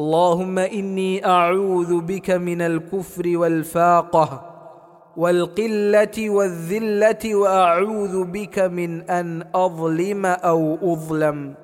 اللهم إني أعوذ بك من الكفر والفاقة والقلة والذلة وأعوذ بك من أن أظلم أو أظلم.